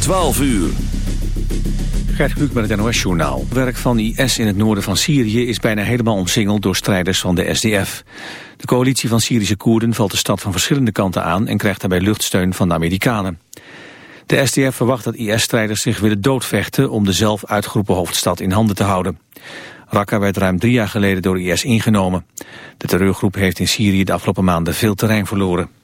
12 uur. Gert Kluk met het NOS-journaal. Werk van IS in het noorden van Syrië is bijna helemaal omsingeld door strijders van de SDF. De coalitie van Syrische Koerden valt de stad van verschillende kanten aan en krijgt daarbij luchtsteun van de Amerikanen. De SDF verwacht dat IS-strijders zich willen doodvechten om de zelf uitgeroepen hoofdstad in handen te houden. Raqqa werd ruim drie jaar geleden door IS ingenomen. De terreurgroep heeft in Syrië de afgelopen maanden veel terrein verloren.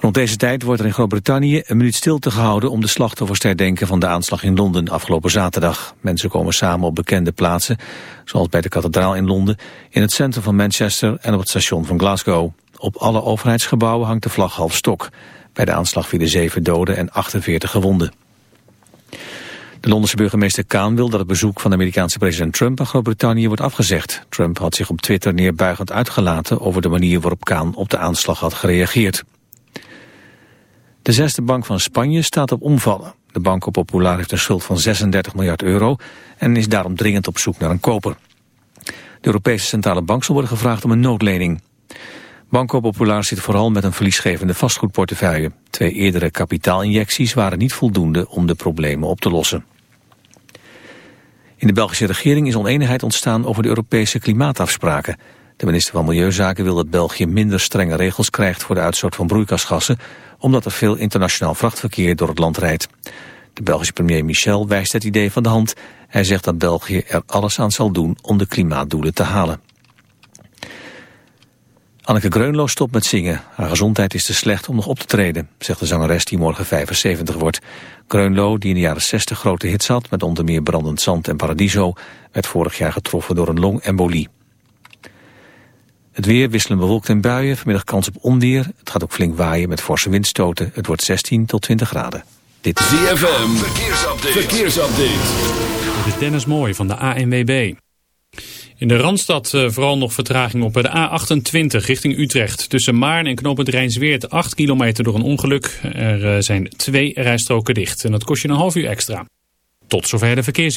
Rond deze tijd wordt er in Groot-Brittannië een minuut stilte gehouden om de slachtoffers te herdenken van de aanslag in Londen afgelopen zaterdag. Mensen komen samen op bekende plaatsen, zoals bij de kathedraal in Londen, in het centrum van Manchester en op het station van Glasgow. Op alle overheidsgebouwen hangt de vlag half stok. Bij de aanslag vielen zeven doden en 48 gewonden. De Londense burgemeester Kaan wil dat het bezoek van de Amerikaanse president Trump aan Groot-Brittannië wordt afgezegd. Trump had zich op Twitter neerbuigend uitgelaten over de manier waarop Kaan op de aanslag had gereageerd. De zesde bank van Spanje staat op omvallen. De Banco Popular heeft een schuld van 36 miljard euro en is daarom dringend op zoek naar een koper. De Europese Centrale Bank zal worden gevraagd om een noodlening. Banco Popular zit vooral met een verliesgevende vastgoedportefeuille. Twee eerdere kapitaalinjecties waren niet voldoende om de problemen op te lossen. In de Belgische regering is oneenigheid ontstaan over de Europese klimaatafspraken. De minister van Milieuzaken wil dat België minder strenge regels krijgt voor de uitstoot van broeikasgassen, omdat er veel internationaal vrachtverkeer door het land rijdt. De Belgische premier Michel wijst het idee van de hand. Hij zegt dat België er alles aan zal doen om de klimaatdoelen te halen. Anneke Greunlo stopt met zingen. Haar gezondheid is te slecht om nog op te treden, zegt de zangeres die morgen 75 wordt. Greunlo, die in de jaren 60 grote hits had, met onder meer Brandend Zand en Paradiso, werd vorig jaar getroffen door een longembolie. Het weer wisselen bewolkt en buien, vanmiddag kans op onweer. Het gaat ook flink waaien met forse windstoten. Het wordt 16 tot 20 graden. Dit is ZFM, verkeersupdate. verkeersupdate. Dit is Dennis Mooi van de ANWB. In de Randstad uh, vooral nog vertraging op de A28 richting Utrecht. Tussen Maarn en knooppunt Rijnsweert 8 kilometer door een ongeluk. Er uh, zijn twee rijstroken dicht en dat kost je een half uur extra. Tot zover de verkeers.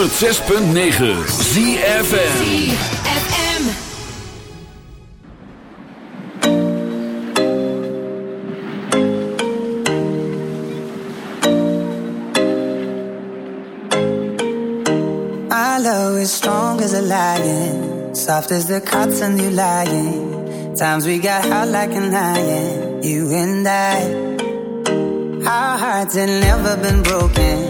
106.9 ZFN as strong as a lion, soft as the cotton you lying. Times we got hot like an iron, you and I. Our hearts had never been broken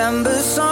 December song.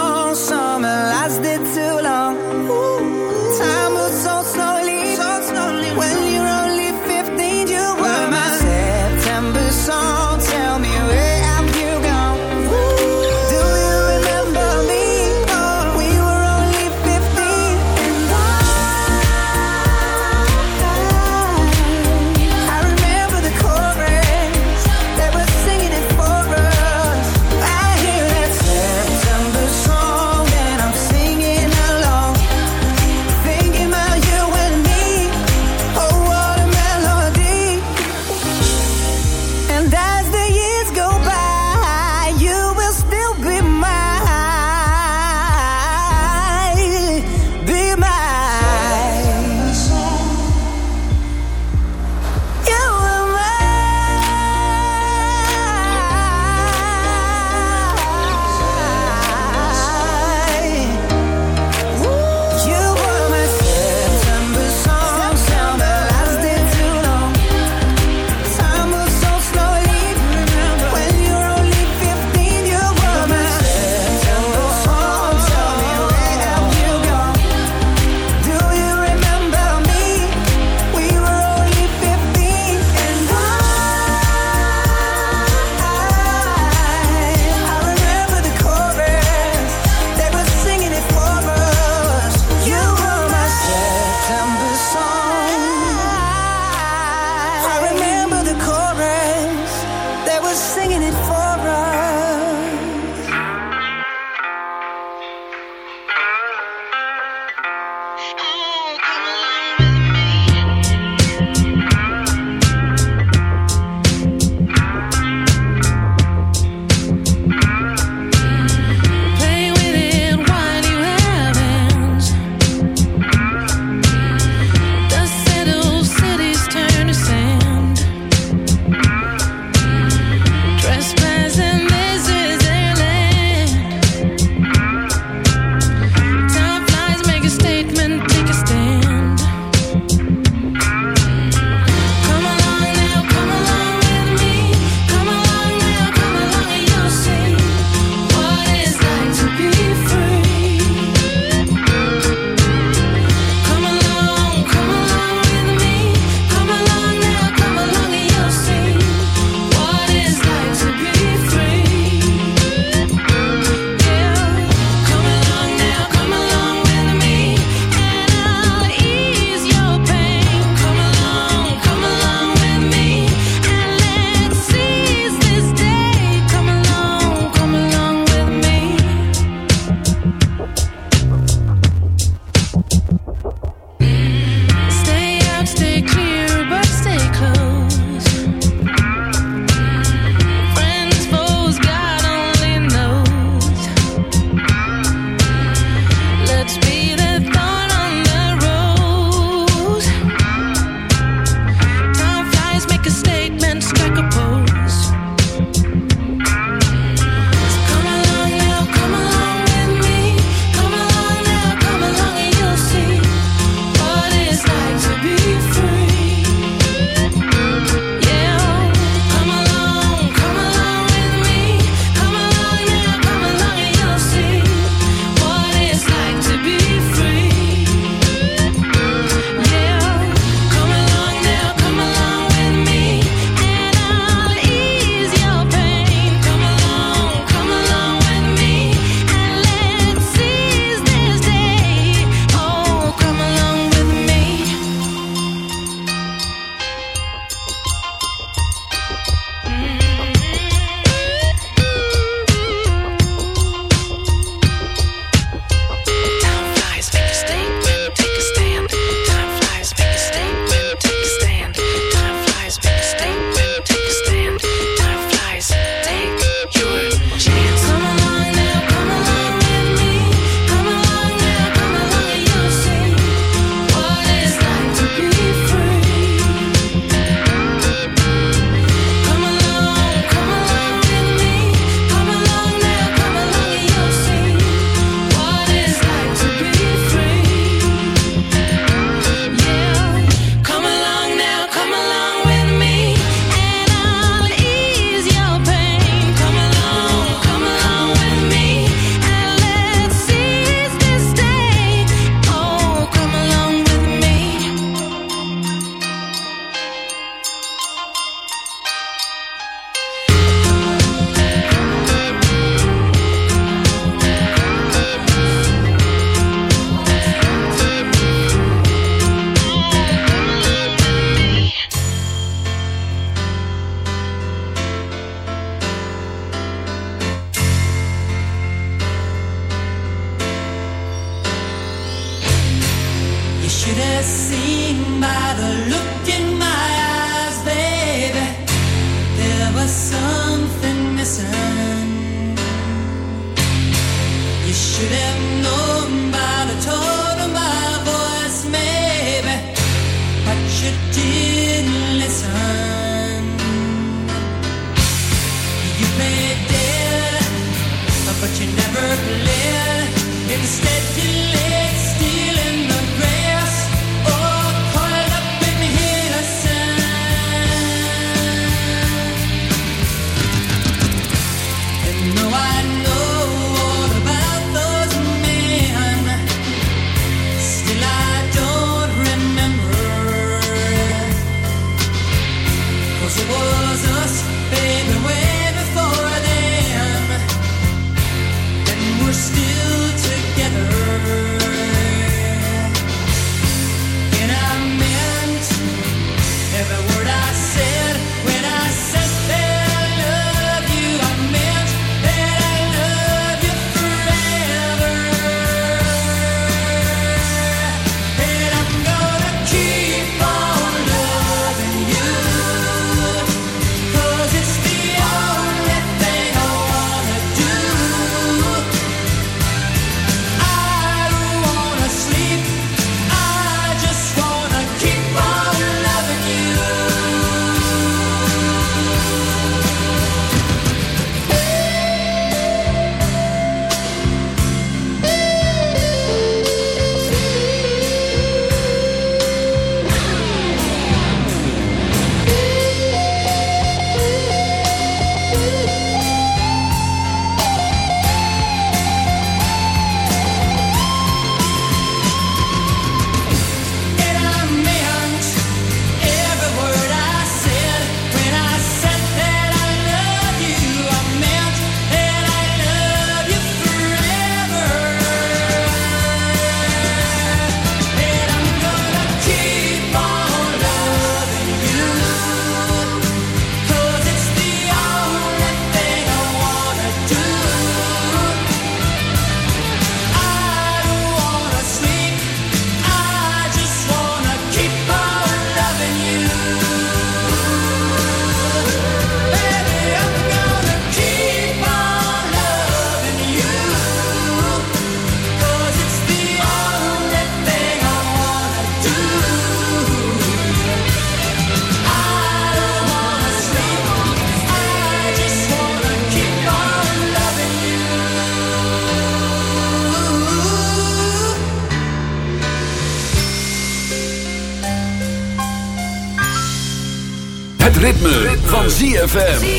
ZFM.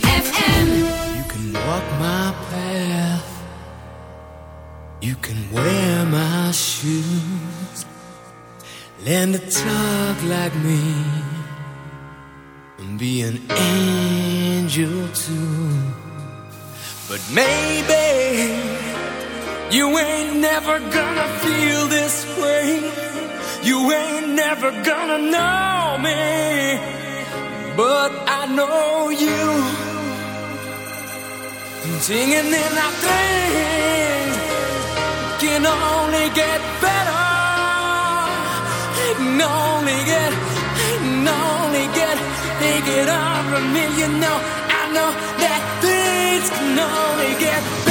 know me, but I know you. Singing in our things can only get better. It Can only get, it can only get, they get over me. You know, I know that things can only get better.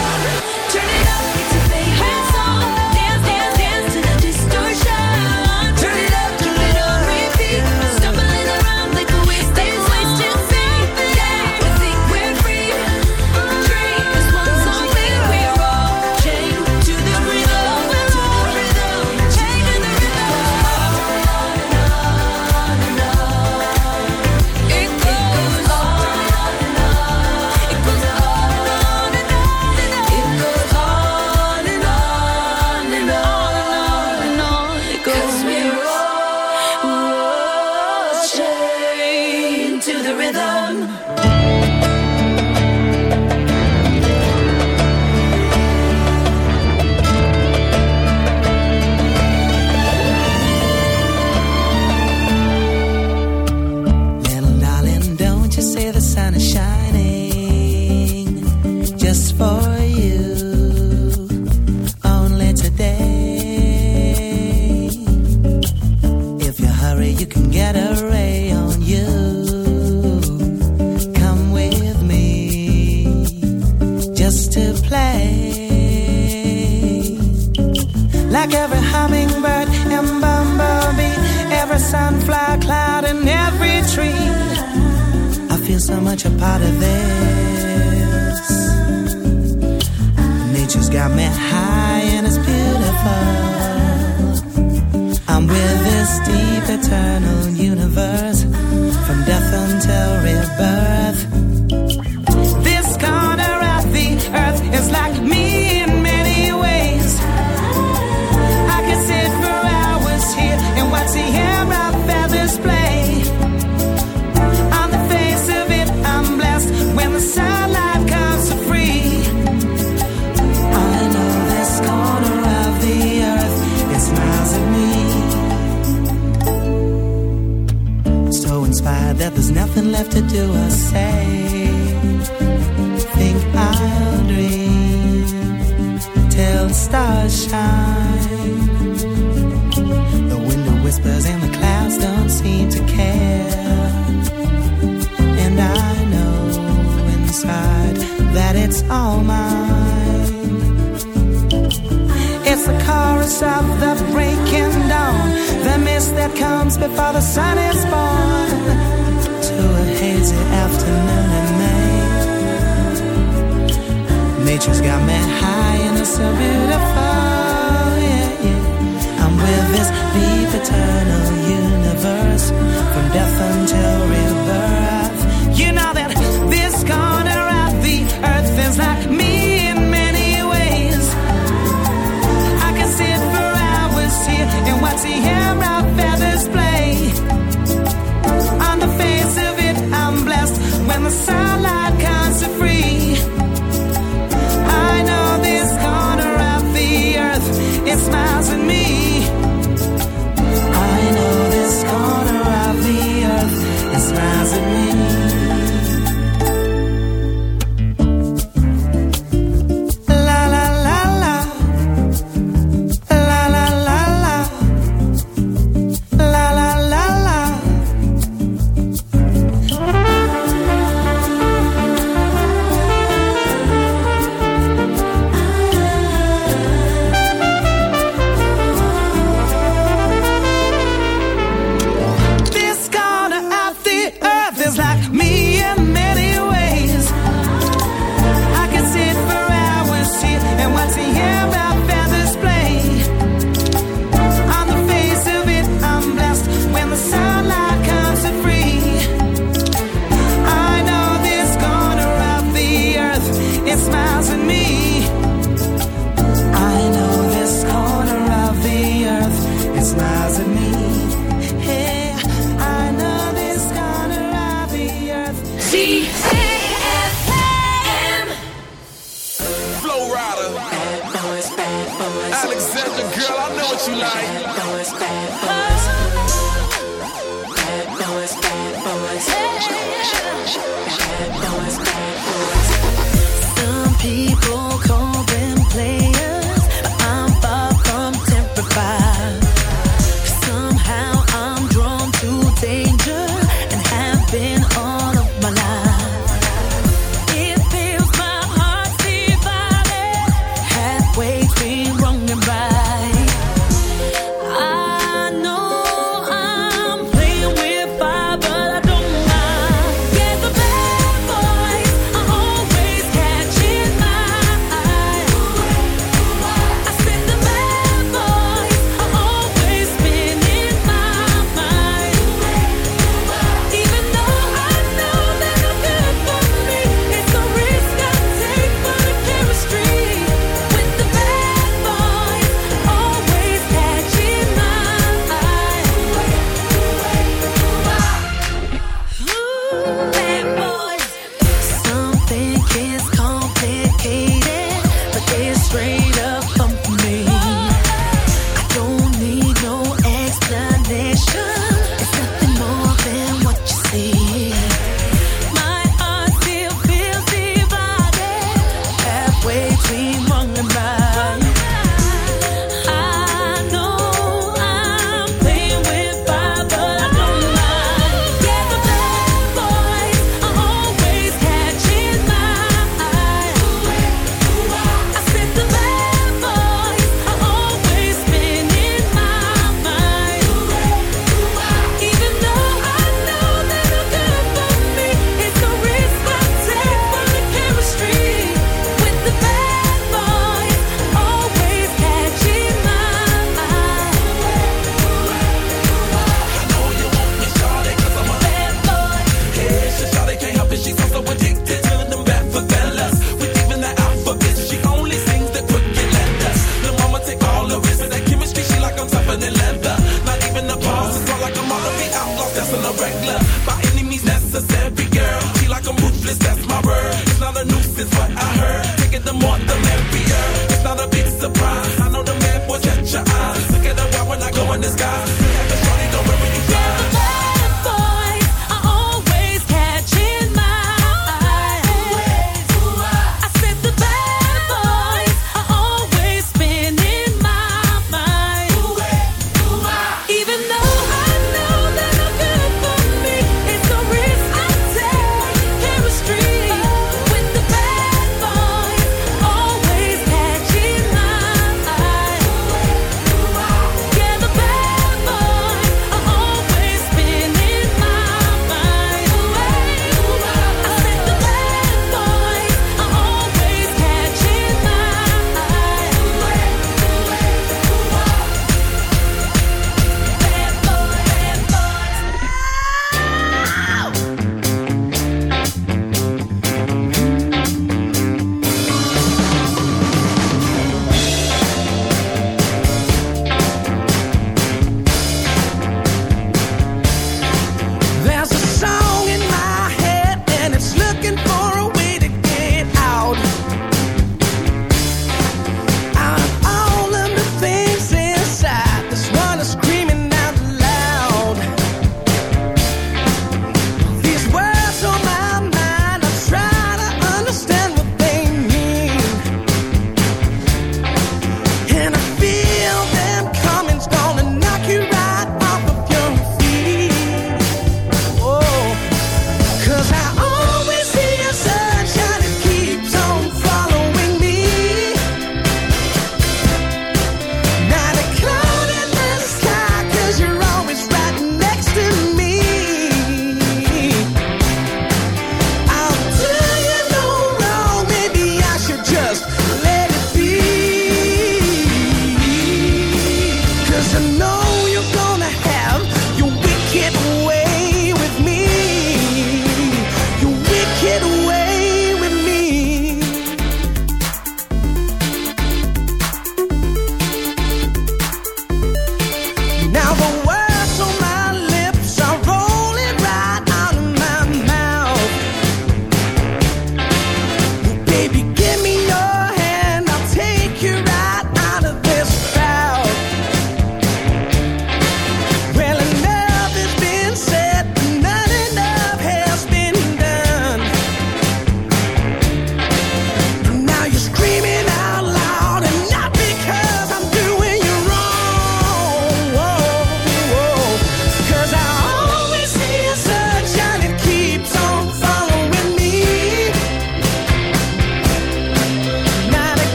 I'm with this deep eternal universe from death until rebirth.